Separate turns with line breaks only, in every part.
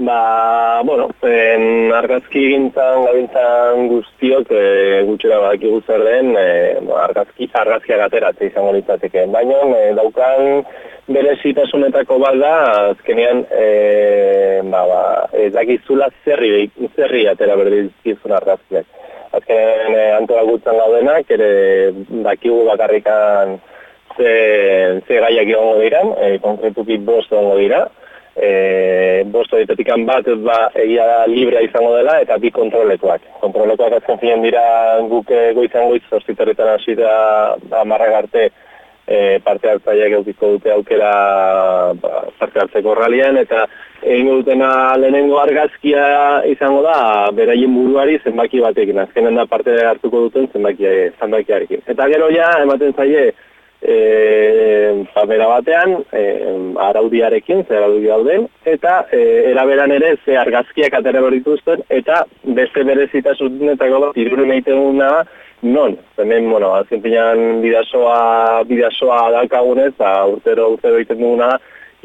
Ba, bueno, en argazki gintzen, gabiltzan guztiok e, gutxera badakigu zer den e, argazki, argazkia gateratzea izango litzateke. Baina e, daukan bere zitasunetako bat da, azkenean, e, ba, ba, ez dakizula zerri, zerri atera berdizkizun argazkiak. Azkenean e, antola gutzen gaudenak, ere dakigu bakarrikan ze, ze gaiak egongo dira, e, konkretuki bost egongo dira, e, bost horietetik bat ba, egia da librea izango dela eta bi kontrolekoak. Kontrolekoak azken finen dira guk e, goizan goiz, zortziterretan hasi da ba, marragarte e, parte hartzaileak eukiko dute aukera ba, parte hartzeko ralian eta egin dutena lehenengo argazkia izango da beraien buruari zenbaki batekin, azkenen da parte hartuko duten zenbaki, zenbakiarekin. Eta gero ja, ematen zaie, e, bera batean, e, araudiarekin, ze araudi dauden, eta e, eraberan ere ze argazkiak atera berrituzten, eta beste berezitasunetako bat, iruren egiten non, hemen, bueno, azken pinan bidasoa, bidasoa dalkagunez, eta urtero, urtero egiten duguna,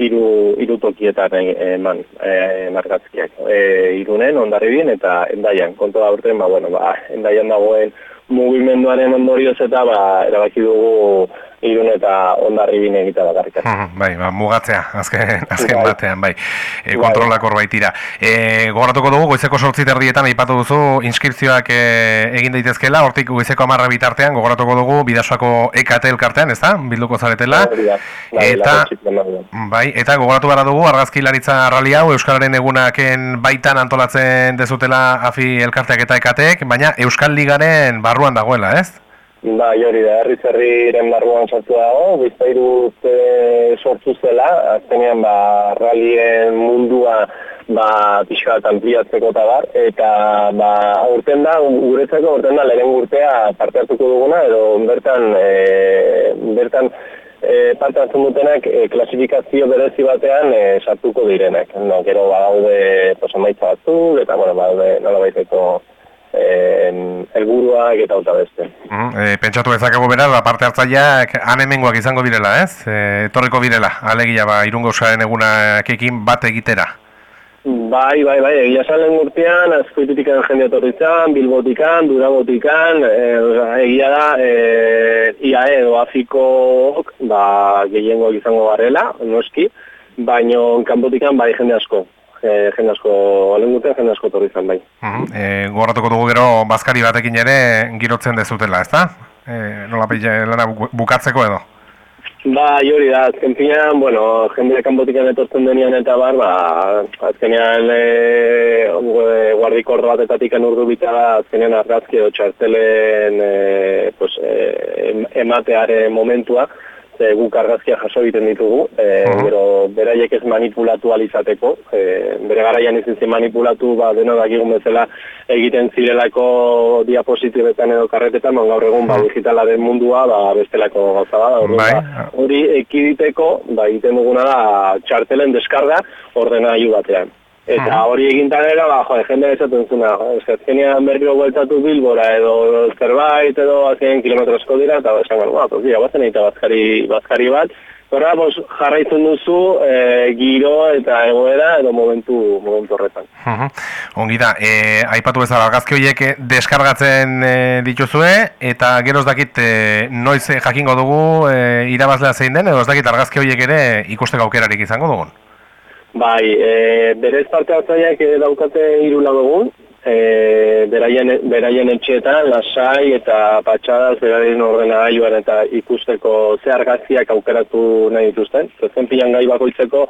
iru, iru tokietan eman e, margazkiak. E, irunen, ondarribin, eta endaian, konto da urten, ba, bueno, ba, endaian dagoen mugimenduaren ondorioz eta ba, erabaki dugu irun eta ondarri bine egita bakarrik.
bai, ba, mugatzea, azken, azken bai. batean, bai, e, kontrolak hor baitira. E, Gogoratuko dugu, goizeko sortzit erdietan, aipatu duzu, inskripzioak e, egin daitezkela, hortik goizeko amarra bitartean, gogoratuko dugu, bidasoako EKT elkartean, ez da, bilduko zaretela. eta, bai, eta gogoratu gara dugu, argazki laritza rali hau, Euskalaren egunaken baitan antolatzen dezutela afi elkarteak eta EKTek, baina Euskal Ligaren barruan dagoela, ez?
Ba, jori da, herri zerriren barruan sartu dago, bizpairu sortu zela, azkenean ba, ralien mundua ba, pixka bat ampliatzeko eta bar, eta ba, urten da, guretzeko urten da, lehen urtea parte hartuko duguna, edo bertan, e, bertan e, parte hartzen dutenak e, klasifikazio berezi batean e, sartuko direnak. No, gero ba, haude posamaitza batzu, eta bueno, ba, haude nola baiteko helburuak eta uta beste.
Mm, e, pentsatu ezakego bera, da parte hartzaileak anemengoak izango direla, ez? E, etorriko direla, alegia ba, irungo usaren egunakekin bat egitera.
Bai, bai, bai, egia salen urtean, azkoitutikan jende etorritzan, bilbotikan, durabotikan, e, egia da, e, IAE edo Afiko ba, gehiengoak izango garela, noski, baino kanbotikan bai jende asko e, jende asko olen dute, jende asko torri bai.
Uh -huh. e, Goratuko dugu gero, bazkari batekin ere girotzen dezutela, ez da? E, nola pila lana bukatzeko edo?
Ba, jori da, azken finean, bueno, jende kanbotikan etortzen denian eta bar, ba, azkenean e, guardiko ordo batetatik anurdu bita da, azkenean argazki edo txartelen e, pues, e, emateare momentua, ze guk argazkia jaso egiten ditugu, e, gero beraiek ez manipulatu alizateko, e, bere garaian izin zen manipulatu, ba, deno dakigun bezala egiten zirelako diapositibetan edo karretetan, man gaur egun ba, digitalaren mundua ba, bestelako gauza da, bai. ba, hori ekiditeko, ba, egiten duguna da txartelen deskarga ordena batean. Eta hori egintan era, ba, jo, jende esaten zuna, ezkenean berriro bueltatu bilbora edo zerbait edo azken kilometro asko dira, eta esan gara, ba, pues, batzen egita bazkari, bazkari bat, Horra, pues, jarraitzen duzu e, giro eta egoera edo momentu, momentu horretan.
Uh Ongi da, e, aipatu bezala argazki horiek eh, deskargatzen e, dituzue, eta gero ez dakit e, noiz jakingo dugu e, irabazlea zein den, edo ez dakit argazki horiek ere ikusteko aukerarik izango dugun?
Bai, e, berez parte hartzaileak daukate hiru lagun, e, beraien, beraien etxeetan, lasai eta patxadaz beraien ordenagailuan eta ikusteko ze argaziak aukeratu nahi dituzten. Zezen pilan gai bakoitzeko,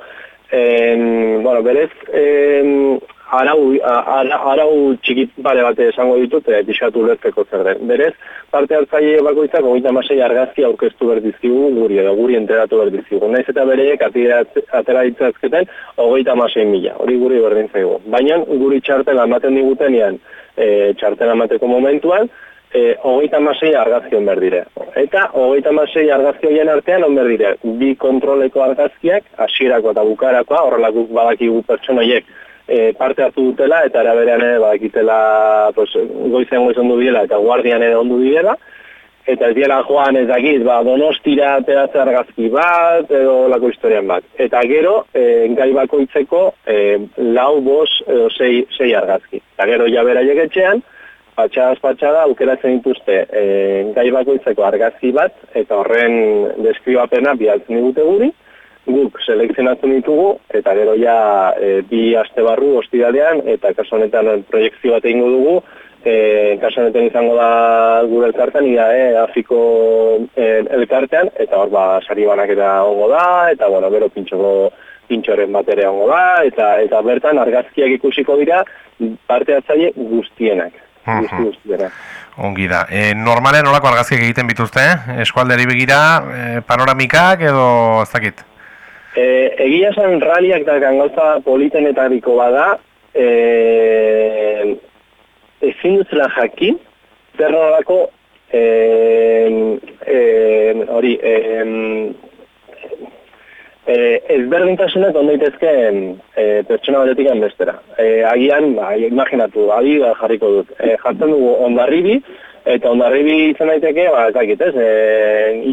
en, bueno, berez, en, arau, ara, arau txikit bare bate esango ditut, eta pixatu lertzeko zer den. Berez, parte hartzaile bakoitzak, goita masei argazki aurkeztu berdizkigu, guri edo guri enteratu berdizkigu. Naiz eta bereiek atera ditzazketen, hogeita masei mila, hori guri berdin zaigu. Baina, guri txartela ematen digutenean, e, txartela emateko momentuan, e, hogeita masei argazki hon berdire. Eta hogeita masei argazki hoien artean hon berdire. Bi kontroleko argazkiak, hasierako eta bukarakoa, horrelakuk badakigu pertsonoiek, e, parte hartu dutela eta eraberean ere badakitela pues, goizean goiz ondu biela eta guardian ere ondu biela eta ez diela joan ez dakit, ba, donostira ateratze argazki bat, edo lako historian bat. Eta gero, e, gai bakoitzeko e, lau, bos, edo sei, sei argazki. Eta gero, jabera jegetxean, patxadaz patxada, aukeratzen dituzte e, gai bakoitzeko argazki bat, eta horren deskribapena bialtzen digute guri, guk selekzionatzen ditugu, eta gero ja e, bi aste barru ostidalean, eta kaso honetan proiektzio bat egingo dugu, e, kaso izango da gure elkartean, ia, e, afiko e, elkartean, eta hor ba, sari banak eta ongo da, eta bueno, gero pintxoko pintxoren baterea ongo da, eta eta bertan argazkiak ikusiko dira parte hartzaile guztienak. Guzti.
Ongi da. E, normalen nolako argazkiak egiten bituzte, eh? eskualderi begira, e, panoramikak edo ez dakit?
E, egia zen raliak da gauza politenetariko bada, e, ezin duzela jakin, zer nolako hori ezberdintasunak ondo itezken e, pertsona batetik bestera. E, agian, ba, imaginatu, adi jarriko dut. E, jartzen dugu ondarribi, eta ondarribi izan daiteke, ba, ez dakit ez, e,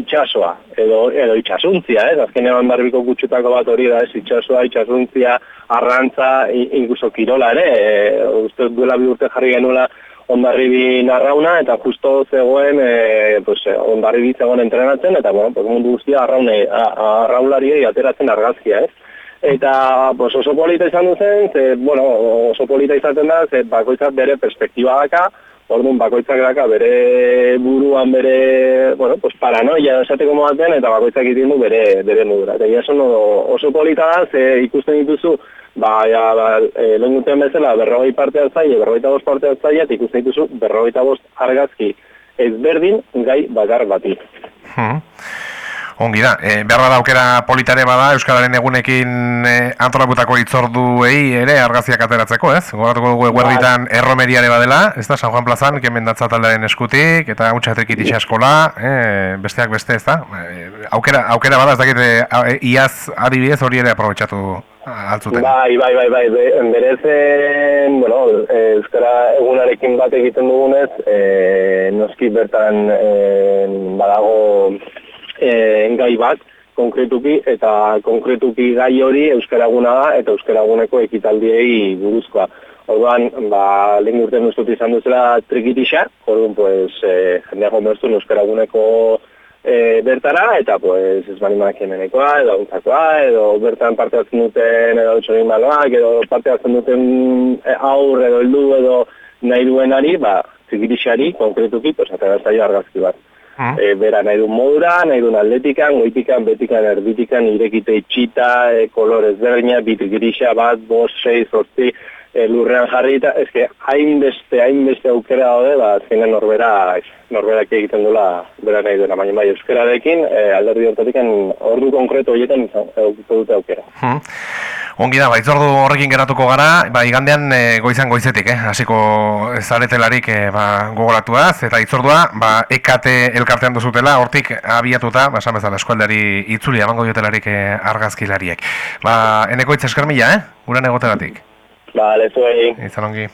itxasoa, edo, edo itxasuntzia, ez, azkenean ondarribiko gutxutako bat hori da, ez, itxasoa, itxasuntzia, arrantza, incluso kirola ere, e, uste duela bi urte jarri genuela ondarribi narrauna, eta justo zegoen, e, pues, ondarribi zegoen entrenatzen, eta, bueno, pues, mundu guztia arraune, arraulariei ateratzen argazkia, ez. Eta pues, oso polita izan duzen, ze, bueno, oso polita izaten da, ze bakoitzat bere perspektiba daka, Orduan bakoitzak daka bere buruan bere, bueno, pues paranoia esateko modaten eta bakoitzak egiten du bere bere modura. Eta ja oso polita da ze ikusten dituzu ba ja ba, e, bezala 40 parte hartzaile, 45 parte hartzaile eta ikusten dituzu 45 argazki ezberdin gai bakar bati.
Hmm. Ongi da, e, behar bada aukera politare bada Euskararen egunekin e, antolakutako itzorduei ere argaziak ateratzeko, ez? Gogatuko dugu eguerditan bai. erromeriare badela, ez da, San Juan Plazan, kemen datza taldearen eskutik, eta utxatrekit eskola, e, besteak beste, ez da? E, aukera, aukera bada, ez dakit, e, iaz adibidez hori ere aprobetsatu altzuten.
Bai, bai, bai, bai, berezen, bueno, Euskara egunarekin bat egiten dugunez, e, noski bertan e, badago e, gai bat, konkretuki, eta konkretuki gai hori euskaraguna da, eta euskaraguneko ekitaldiei buruzkoa. Orduan, ba, lehen urte nuztut izan duzela trikitisa, orduan, pues, e, jendeako mertu euskaraguneko e, bertara, eta, pues, ez bani hemenekoa, edo untzakoa, edo bertan parte hartzen duten, edo txorin baloak, edo parte hartzen duten e, aur, edo heldu, edo nahi duenari, ba, trikitisari, konkretuki, pues, atara argazki bat. E, bera nahi du modura, nahi du atletikan, goitikan, betikan, erbitikan, irekite itxita, e, kolorez berdina, bit grisa bat, bos, sei, zortzi, e, lurrean jarri eta eske hainbeste hainbeste aukera daude ba azkenan norbera norberak egiten dula bera nahi duena baina bai euskararekin e, alderdi hortatikan ordu konkretu horietan edukiko dute aukera hmm.
Ongi da, baitzordu horrekin geratuko gara, ba, igandean e, goizan goizetik, eh? hasiko zaretelarik e, ba, gogoratuaz, eta itzordua, ba, ekate elkartean duzutela, hortik abiatuta, ba, bezala eskualdari itzuli, abango diotelarik e, argazkilariek. Ba, eneko itz eskermila, eh? Gura negotelatik.
Vale, zuei.
Izan ongi.